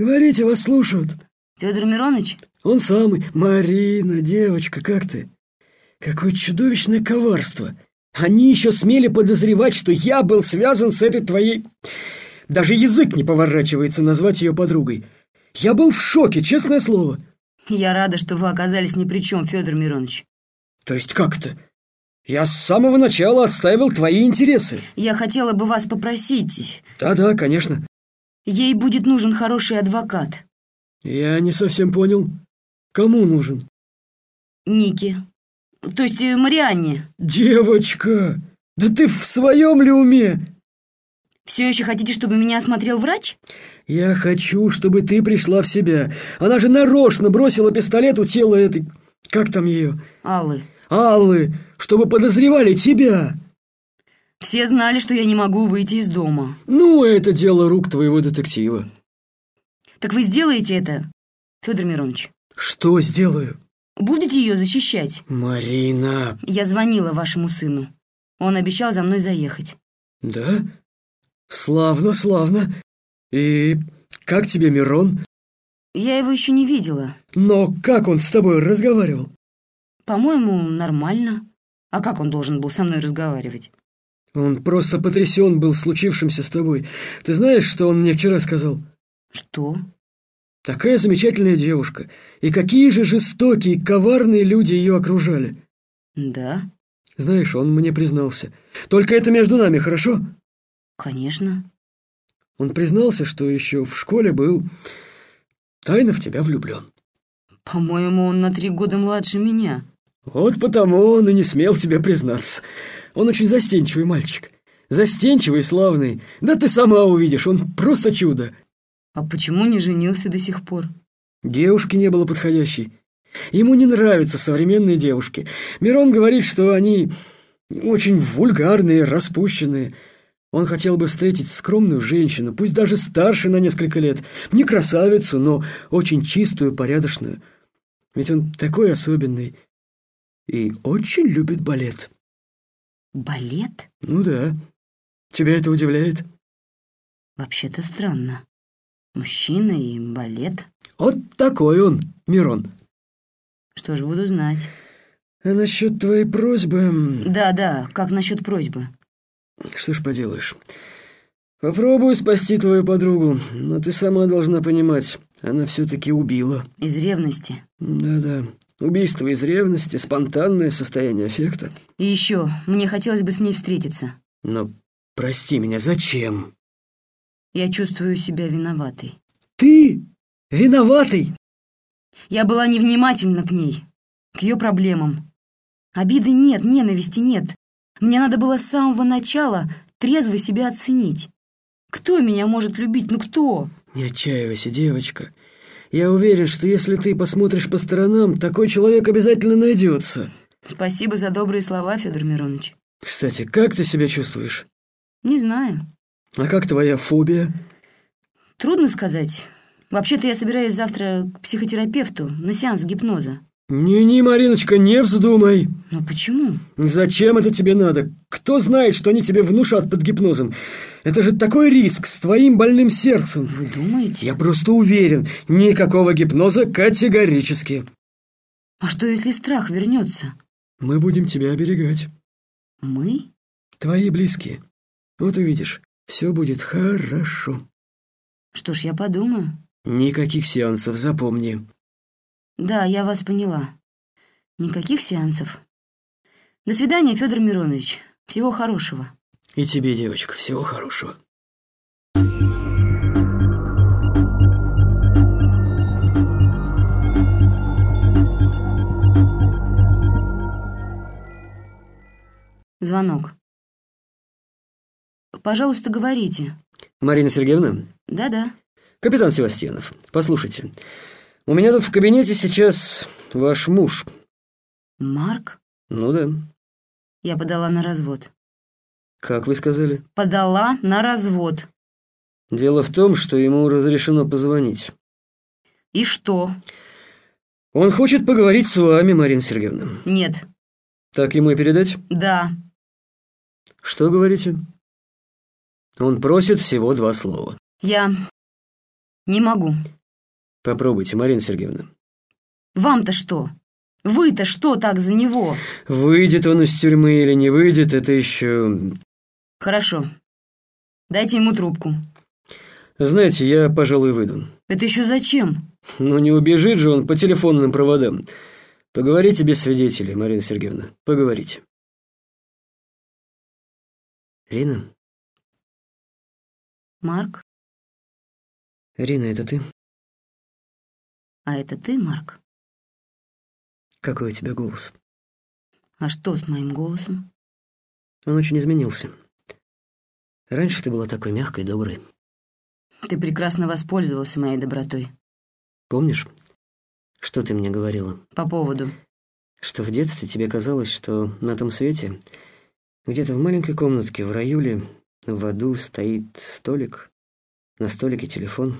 Говорите, вас слушают. Федор Миронович? Он самый. Марина, девочка, как ты? Какое чудовищное коварство. Они еще смели подозревать, что я был связан с этой твоей... Даже язык не поворачивается назвать ее подругой. Я был в шоке, честное слово. Я рада, что вы оказались ни при чем, Федор Миронович. То есть как то Я с самого начала отстаивал твои интересы. Я хотела бы вас попросить. Да-да, конечно. Ей будет нужен хороший адвокат. Я не совсем понял. Кому нужен? Ники. То есть э, Марианне. Девочка, да ты в своем ли уме? Все еще хотите, чтобы меня осмотрел врач? Я хочу, чтобы ты пришла в себя. Она же нарочно бросила пистолет у тела этой... Как там ее? Аллы. Аллы, чтобы подозревали тебя. Все знали, что я не могу выйти из дома. Ну, это дело рук твоего детектива. Так вы сделаете это, Федор Миронович? Что сделаю? Будете ее защищать? Марина. Я звонила вашему сыну. Он обещал за мной заехать. Да? Славно, славно. И как тебе Мирон? Я его еще не видела. Но как он с тобой разговаривал? По-моему, нормально. А как он должен был со мной разговаривать? Он просто потрясен был случившимся с тобой. Ты знаешь, что он мне вчера сказал? Что? Такая замечательная девушка. И какие же жестокие, коварные люди ее окружали. Да. Знаешь, он мне признался. Только это между нами, хорошо? Конечно. Он признался, что еще в школе был тайно в тебя влюблен. По-моему, он на три года младше меня. Вот потому он и не смел тебе признаться. Он очень застенчивый мальчик. Застенчивый, славный. Да ты сама увидишь, он просто чудо. А почему не женился до сих пор? Девушки не было подходящей. Ему не нравятся современные девушки. Мирон говорит, что они очень вульгарные, распущенные. Он хотел бы встретить скромную женщину, пусть даже старше на несколько лет. Не красавицу, но очень чистую, порядочную. Ведь он такой особенный и очень любит балет. Балет? Ну да. Тебя это удивляет? Вообще-то странно. Мужчина и балет. Вот такой он, Мирон. Что ж, буду знать. А насчет твоей просьбы... Да-да, как насчет просьбы? Что ж поделаешь. Попробую спасти твою подругу, но ты сама должна понимать, она все-таки убила. Из ревности? Да-да. Убийство из ревности, спонтанное состояние аффекта. И еще, мне хотелось бы с ней встретиться. Но прости меня, зачем? Я чувствую себя виноватой. Ты? Виноватый? Я была невнимательна к ней, к ее проблемам. Обиды нет, ненависти нет. Мне надо было с самого начала трезво себя оценить. Кто меня может любить? Ну кто? Не отчаивайся, девочка. Я уверен, что если ты посмотришь по сторонам, такой человек обязательно найдется. Спасибо за добрые слова, Федор Миронович. Кстати, как ты себя чувствуешь? Не знаю. А как твоя фобия? Трудно сказать. Вообще-то я собираюсь завтра к психотерапевту на сеанс гипноза. «Не-не, Мариночка, не вздумай!» «Но почему?» «Зачем это тебе надо? Кто знает, что они тебе внушат под гипнозом? Это же такой риск с твоим больным сердцем!» «Вы думаете?» «Я просто уверен, никакого гипноза категорически!» «А что, если страх вернется?» «Мы будем тебя оберегать». «Мы?» «Твои близкие. Вот увидишь, все будет хорошо». «Что ж, я подумаю». «Никаких сеансов, запомни». Да, я вас поняла. Никаких сеансов. До свидания, Федор Миронович. Всего хорошего. И тебе, девочка, всего хорошего. Звонок. Пожалуйста, говорите. Марина Сергеевна? Да-да. Капитан Севастьянов, послушайте. У меня тут в кабинете сейчас ваш муж. Марк? Ну да. Я подала на развод. Как вы сказали? Подала на развод. Дело в том, что ему разрешено позвонить. И что? Он хочет поговорить с вами, Марина Сергеевна. Нет. Так ему и передать? Да. Что говорите? Он просит всего два слова. Я не могу. Попробуйте, Марина Сергеевна. Вам-то что? Вы-то что так за него? Выйдет он из тюрьмы или не выйдет, это еще... Хорошо. Дайте ему трубку. Знаете, я, пожалуй, выйду. Это еще зачем? Ну, не убежит же он по телефонным проводам. Поговорите без свидетелей, Марина Сергеевна, поговорите. Рина? Марк? Рина, это ты? А это ты, Марк? Какой у тебя голос? А что с моим голосом? Он очень изменился. Раньше ты была такой мягкой, доброй. Ты прекрасно воспользовался моей добротой. Помнишь, что ты мне говорила? По поводу? Что в детстве тебе казалось, что на том свете, где-то в маленькой комнатке в раюле, в аду стоит столик, на столике телефон,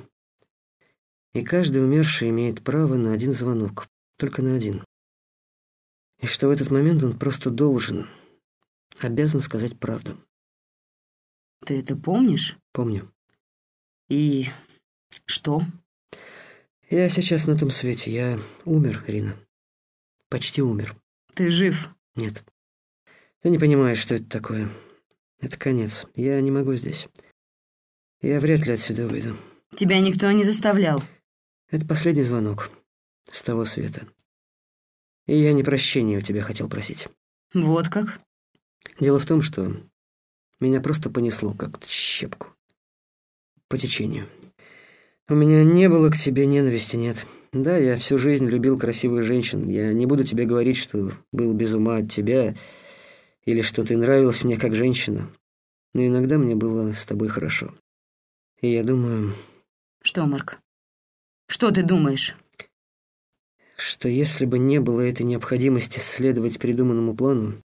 и каждый умерший имеет право на один звонок, только на один. И что в этот момент он просто должен, обязан сказать правду. Ты это помнишь? Помню. И что? Я сейчас на том свете. Я умер, Рина. Почти умер. Ты жив? Нет. Ты не понимаешь, что это такое. Это конец. Я не могу здесь. Я вряд ли отсюда выйду. Тебя никто не заставлял. Это последний звонок с того света. И я не прощения у тебя хотел просить. Вот как? Дело в том, что меня просто понесло, как щепку. По течению. У меня не было к тебе ненависти, нет. Да, я всю жизнь любил красивых женщин. Я не буду тебе говорить, что был без ума от тебя, или что ты нравилась мне как женщина. Но иногда мне было с тобой хорошо. И я думаю... Что, Марк? Что ты думаешь? Что если бы не было этой необходимости следовать придуманному плану,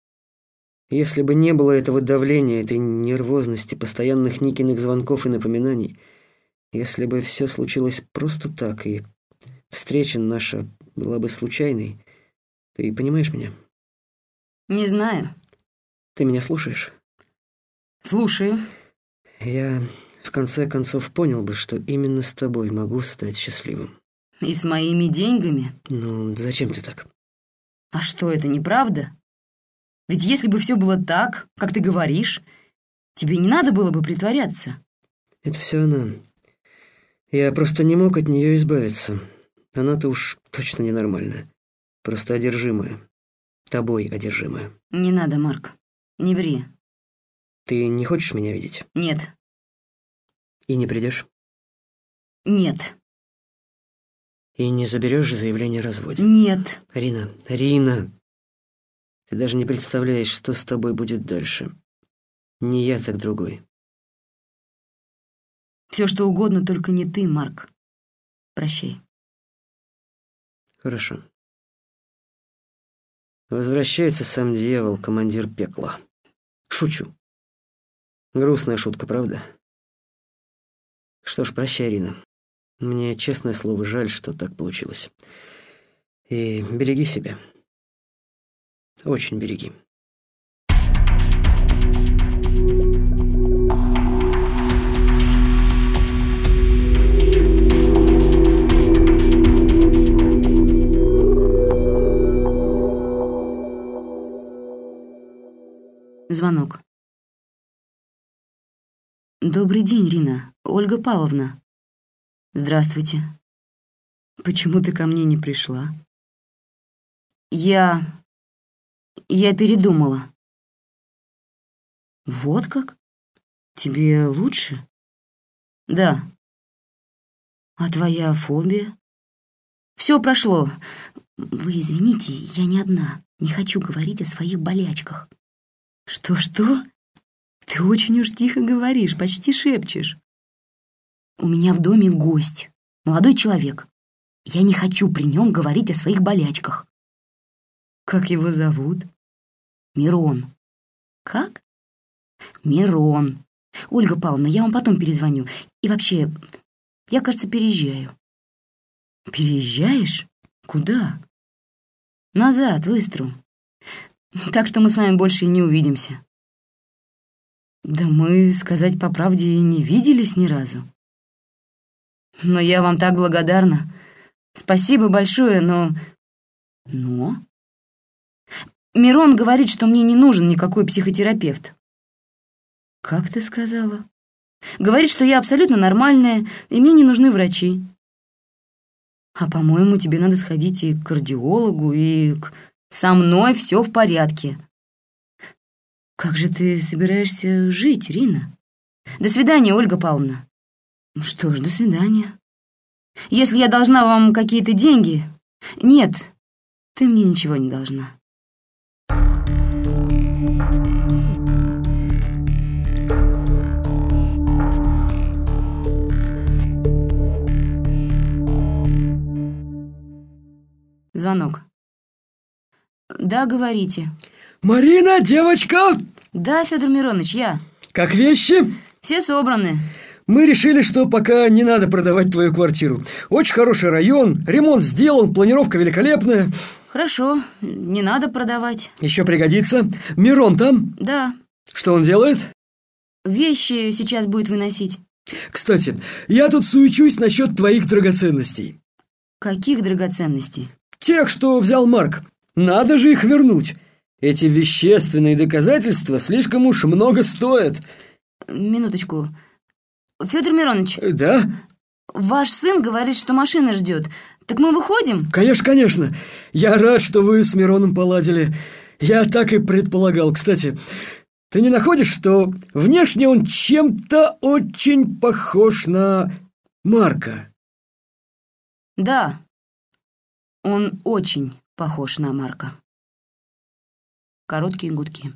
если бы не было этого давления, этой нервозности, постоянных Никиных звонков и напоминаний, если бы все случилось просто так, и встреча наша была бы случайной, ты понимаешь меня? Не знаю. Ты меня слушаешь? Слушаю. Я в конце концов понял бы, что именно с тобой могу стать счастливым. И с моими деньгами? Ну, зачем ты так? А что, это неправда? Ведь если бы все было так, как ты говоришь, тебе не надо было бы притворяться. Это все она. Я просто не мог от нее избавиться. Она-то уж точно ненормальная. Просто одержимая. Тобой одержимая. Не надо, Марк. Не ври. Ты не хочешь меня видеть? Нет. И не придешь? Нет. И не заберешь заявление о разводе? Нет. Рина, Рина, ты даже не представляешь, что с тобой будет дальше. Не я, так другой. Все что угодно, только не ты, Марк. Прощай. Хорошо. Возвращается сам дьявол, командир пекла. Шучу. Грустная шутка, правда? Что ж, прощай, Ирина. Мне, честное слово, жаль, что так получилось. И береги себя. Очень береги. Звонок. Добрый день, Рина. Ольга Павловна. Здравствуйте. Почему ты ко мне не пришла? Я я передумала. Вот как? Тебе лучше? Да. А твоя фобия? Все прошло. Вы извините, я не одна. Не хочу говорить о своих болячках. Что-что? Ты очень уж тихо говоришь, почти шепчешь. У меня в доме гость, молодой человек. Я не хочу при нем говорить о своих болячках. Как его зовут? Мирон. Как? Мирон. Ольга Павловна, я вам потом перезвоню. И вообще, я, кажется, переезжаю. Переезжаешь? Куда? Назад, в Истру. Так что мы с вами больше и не увидимся. Да мы, сказать по правде, и не виделись ни разу. Но я вам так благодарна. Спасибо большое, но... Но? Мирон говорит, что мне не нужен никакой психотерапевт. Как ты сказала? Говорит, что я абсолютно нормальная, и мне не нужны врачи. А, по-моему, тебе надо сходить и к кардиологу, и к... Со мной все в порядке. Как же ты собираешься жить, Рина? До свидания, Ольга Павловна. Что ж, до свидания. Если я должна вам какие-то деньги... Нет, ты мне ничего не должна. Звонок. Да, говорите. «Марина, девочка!» Да, Федор Миронович, я. «Как вещи?» Все собраны. Мы решили, что пока не надо продавать твою квартиру. Очень хороший район, ремонт сделан, планировка великолепная. Хорошо, не надо продавать. Еще пригодится. Мирон там? Да. Что он делает? Вещи сейчас будет выносить. Кстати, я тут суечусь насчет твоих драгоценностей. Каких драгоценностей? Тех, что взял Марк. Надо же их вернуть. Эти вещественные доказательства слишком уж много стоят. Минуточку. Федор Миронович, Да? ваш сын говорит, что машина ждет. Так мы выходим? Конечно, конечно. Я рад, что вы с Мироном поладили. Я так и предполагал. Кстати, ты не находишь, что внешне он чем-то очень похож на Марка? Да. Он очень похож на Марка. Короткие гудки.